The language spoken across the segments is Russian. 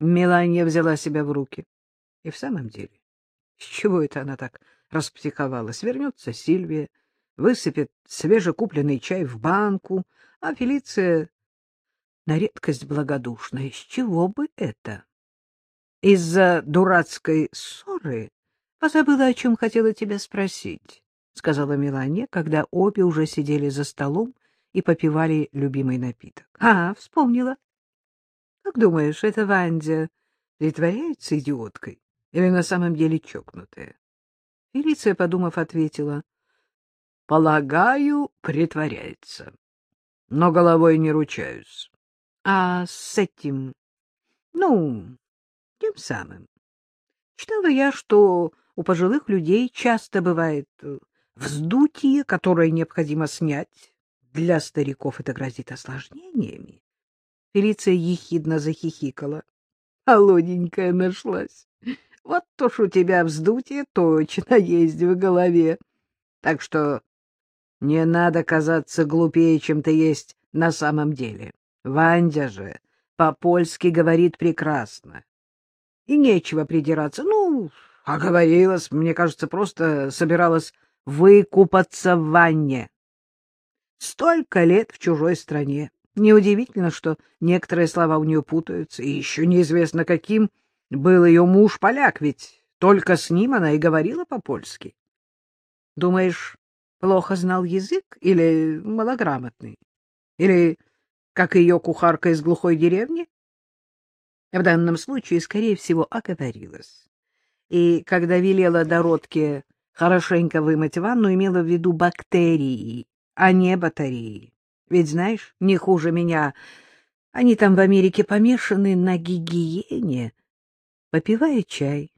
Мелания взяла себя в руки. И в самом деле, с чего это она так распсиховалась? Вернется Сильвия, высыпет свежекупленный чай в банку, а Фелиция на редкость благодушная. С чего бы это? Из-за дурацкой ссоры позабыла, о чем хотела тебя спросить, — сказала Мелания, когда обе уже сидели за столом и попивали любимый напиток. — А, вспомнила. — Как думаешь, эта Вандя притворяется идиоткой или на самом деле чокнутая? Фелиция, подумав, ответила. — Полагаю, притворяется. Но головой не ручаюсь. — А с этим... Ну, тем самым. Читала я, что у пожилых людей часто бывает э, вздутие, которое необходимо снять. Для стариков это грозит осложнениями. Фелиция ехидно захихикала. Холодненькая нашлась. Вот то ж у тебя вздутие точно есть в голове. Так что не надо казаться глупее, чем ты есть на самом деле. Вандя же по-польски говорит прекрасно и нечего придираться. Ну, оговорилась, мне кажется, просто собиралась выкупаться в ванне. Столько лет в чужой стране. Неудивительно, что некоторые слова у нее путаются, и еще неизвестно, каким был ее муж-поляк, ведь только с ним она и говорила по-польски. Думаешь, плохо знал язык или малограмотный? Или как ее кухарка из глухой деревни? В данном случае, скорее всего, оговорилась. И когда велела Дородке хорошенько вымыть ванну, имела в виду бактерии, а не батареи. Ведь, знаешь, не хуже меня, они там в Америке помешаны на гигиене. Попивая чай,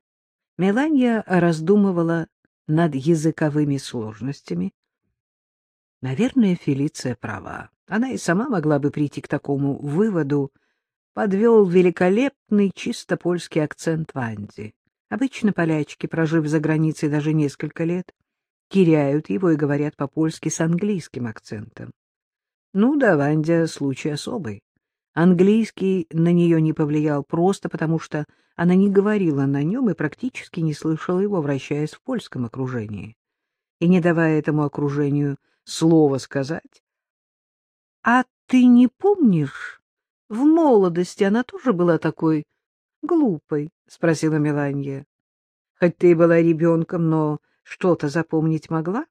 Меланья раздумывала над языковыми сложностями. Наверное, Фелиция права. Она и сама могла бы прийти к такому выводу, подвел великолепный чисто польский акцент Ванди. Обычно полячки, прожив за границей даже несколько лет, теряют его и говорят по-польски с английским акцентом. Ну да, Вандя случай особый. Английский на нее не повлиял просто потому, что она не говорила на нем и практически не слышала его, вращаясь в польском окружении. И не давая этому окружению слова сказать. — А ты не помнишь, в молодости она тоже была такой глупой, — спросила Меланья. — Хоть ты и была ребенком, но что-то запомнить могла?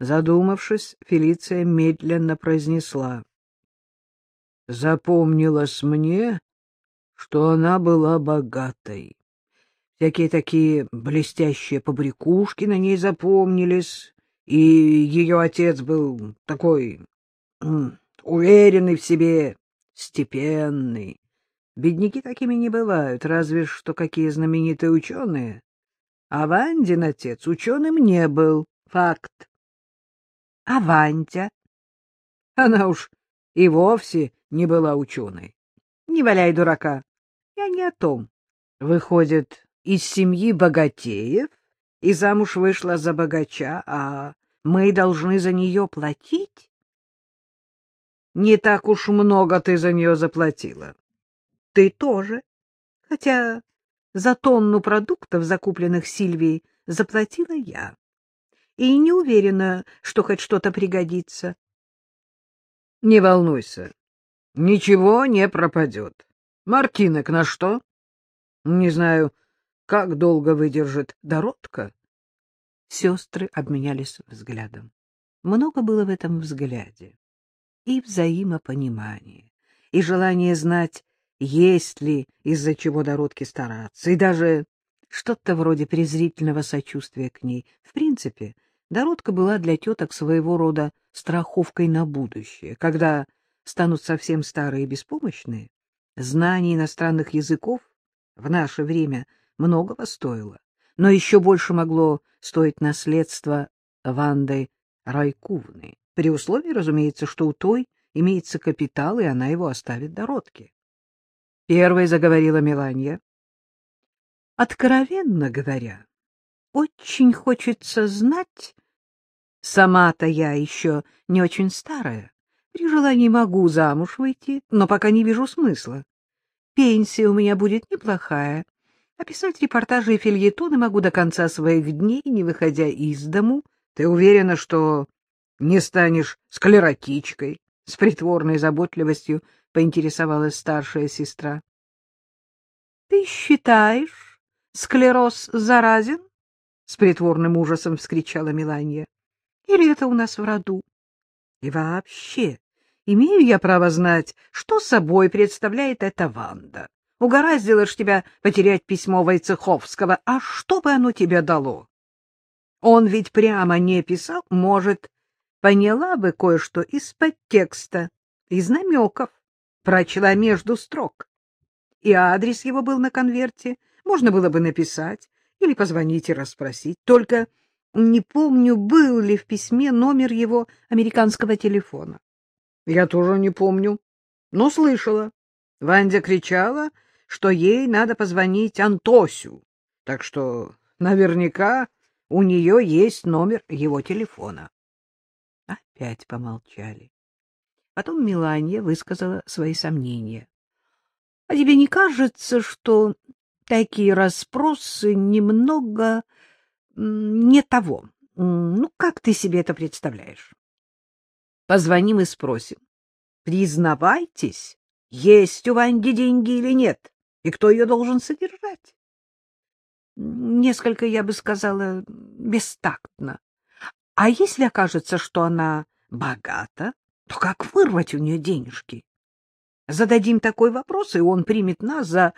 Задумавшись, Фелиция медленно произнесла. — Запомнилось мне, что она была богатой. Всякие такие блестящие побрякушки на ней запомнились, и ее отец был такой уверенный в себе, степенный. Бедняки такими не бывают, разве что какие знаменитые ученые. А Вандин отец ученым не был, факт. А Вандя? Она уж и вовсе не была ученой. Не валяй дурака. Я не о том. Выходит, из семьи богатеев и замуж вышла за богача, а мы должны за нее платить? Не так уж много ты за нее заплатила. Ты тоже. Хотя за тонну продуктов, закупленных Сильвией, заплатила я. И не уверена, что хоть что-то пригодится. Не волнуйся, ничего не пропадет. Мартинок на что? Не знаю, как долго выдержит Доротка. Сестры обменялись взглядом. Много было в этом взгляде и взаимопонимание, и желание знать, есть ли из-за чего Дородке стараться, и даже что-то вроде презрительного сочувствия к ней. В принципе, Дородка была для теток своего рода страховкой на будущее. Когда станут совсем старые и беспомощные, знание иностранных языков в наше время многого стоило, но еще больше могло стоить наследство Ванды Райкувны при условии, разумеется, что у той имеется капитал, и она его оставит Дородке. Первой заговорила Меланья. Откровенно говоря, очень хочется знать... Сама-то я еще не очень старая. При желании могу замуж выйти, но пока не вижу смысла. пенсия у меня будет неплохая. А репортажи и фильетоны могу до конца своих дней, не выходя из дому. Ты уверена, что не станешь склеротичкой? С притворной заботливостью поинтересовалась старшая сестра. — Ты считаешь, склероз заразен? — с притворным ужасом вскричала Миланья. — Или это у нас в роду? И вообще, имею я право знать, что собой представляет эта Ванда? Угораздило ж тебя потерять письмо Войцеховского, а что бы оно тебе дало? Он ведь прямо не писал, может, поняла бы кое-что из подтекста, из намеков, прочла между строк. И адрес его был на конверте, можно было бы написать или позвонить и расспросить. Только не помню, был ли в письме номер его американского телефона. Я тоже не помню, но слышала. Вандя кричала, что ей надо позвонить Антосю, так что наверняка у нее есть номер его телефона. Опять помолчали. Потом Миланья высказала свои сомнения. — А тебе не кажется, что такие расспросы немного не того? Ну, как ты себе это представляешь? Позвоним и спросим. Признавайтесь, есть у Ванди деньги или нет, и кто ее должен содержать? Несколько, я бы сказала, бестактно. А если окажется, что она богата, то как вырвать у нее денежки? Зададим такой вопрос, и он примет нас за...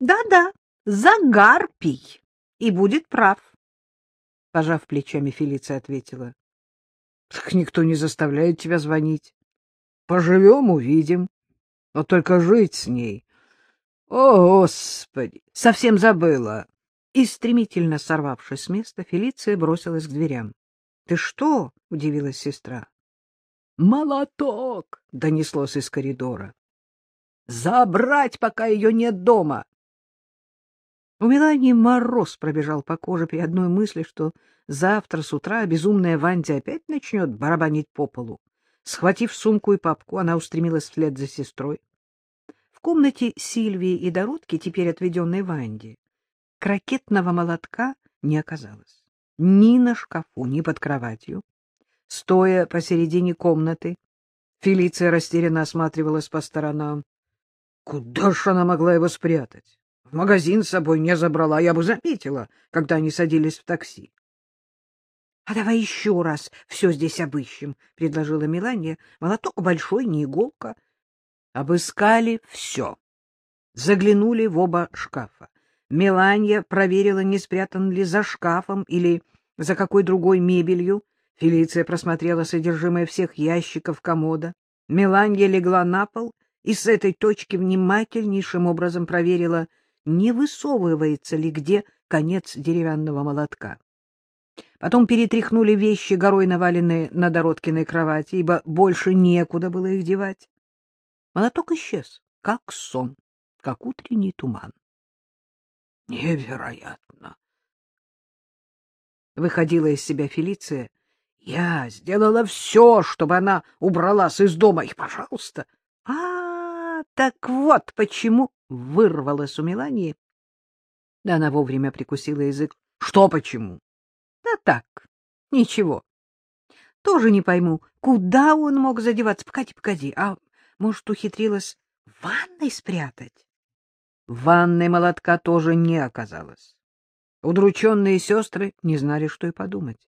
Да-да, за гарпий, и будет прав. Пожав плечами, Фелиция ответила. Так никто не заставляет тебя звонить. Поживем — увидим. Но только жить с ней. О, Господи! Совсем забыла. И, стремительно сорвавшись с места, Фелиция бросилась к дверям. — Ты что? — удивилась сестра. — Молоток! — донеслось из коридора. — Забрать, пока ее нет дома! У Мелании мороз пробежал по коже при одной мысли, что завтра с утра безумная Вандя опять начнет барабанить по полу. Схватив сумку и папку, она устремилась вслед за сестрой. В комнате Сильвии и Доротки, теперь отведенной Ванде, крокетного молотка не оказалось. Ни на шкафу, ни под кроватью. Стоя посередине комнаты, Фелиция растерянно осматривалась по сторонам. Куда ж она могла его спрятать? Магазин с собой не забрала, я бы заметила, когда они садились в такси. — А давай еще раз все здесь обыщем, — предложила Мелания. Молоток большой, не иголка. Обыскали все. Заглянули в оба шкафа. Меланья проверила, не спрятан ли за шкафом или за какой другой мебелью. Фелиция просмотрела содержимое всех ящиков комода. Меланья легла на пол и с этой точки внимательнейшим образом проверила, не высовывается ли где конец деревянного молотка. Потом перетряхнули вещи, горой наваленные на Дороткиной кровати, ибо больше некуда было их девать. Молоток исчез, как сон, как утренний туман. Невероятно! Выходила из себя Фелиция. Я сделала все, чтобы она убралась из дома. И, пожалуйста... А, так вот почему вырвалась у Мелании. Да она вовремя прикусила язык. Что почему? Да так, ничего. Тоже не пойму, куда он мог задеваться. Погоди, погоди, а может, ухитрилась в ванной спрятать? В ванной молотка тоже не оказалось. Удрученные сестры не знали, что и подумать.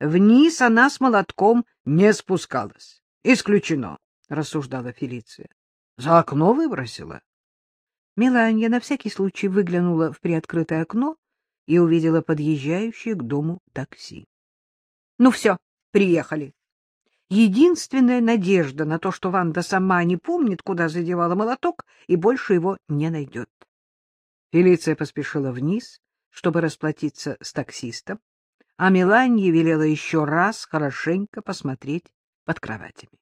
Вниз она с молотком не спускалась. Исключено, — рассуждала Фелиция. За окно выбросила. Меланья на всякий случай выглянула в приоткрытое окно и увидела подъезжающее к дому такси. — Ну все, приехали. Единственная надежда на то, что Ванда сама не помнит, куда задевала молоток, и больше его не найдет. Фелиция поспешила вниз, чтобы расплатиться с таксистом, а Меланье велела еще раз хорошенько посмотреть под кроватями.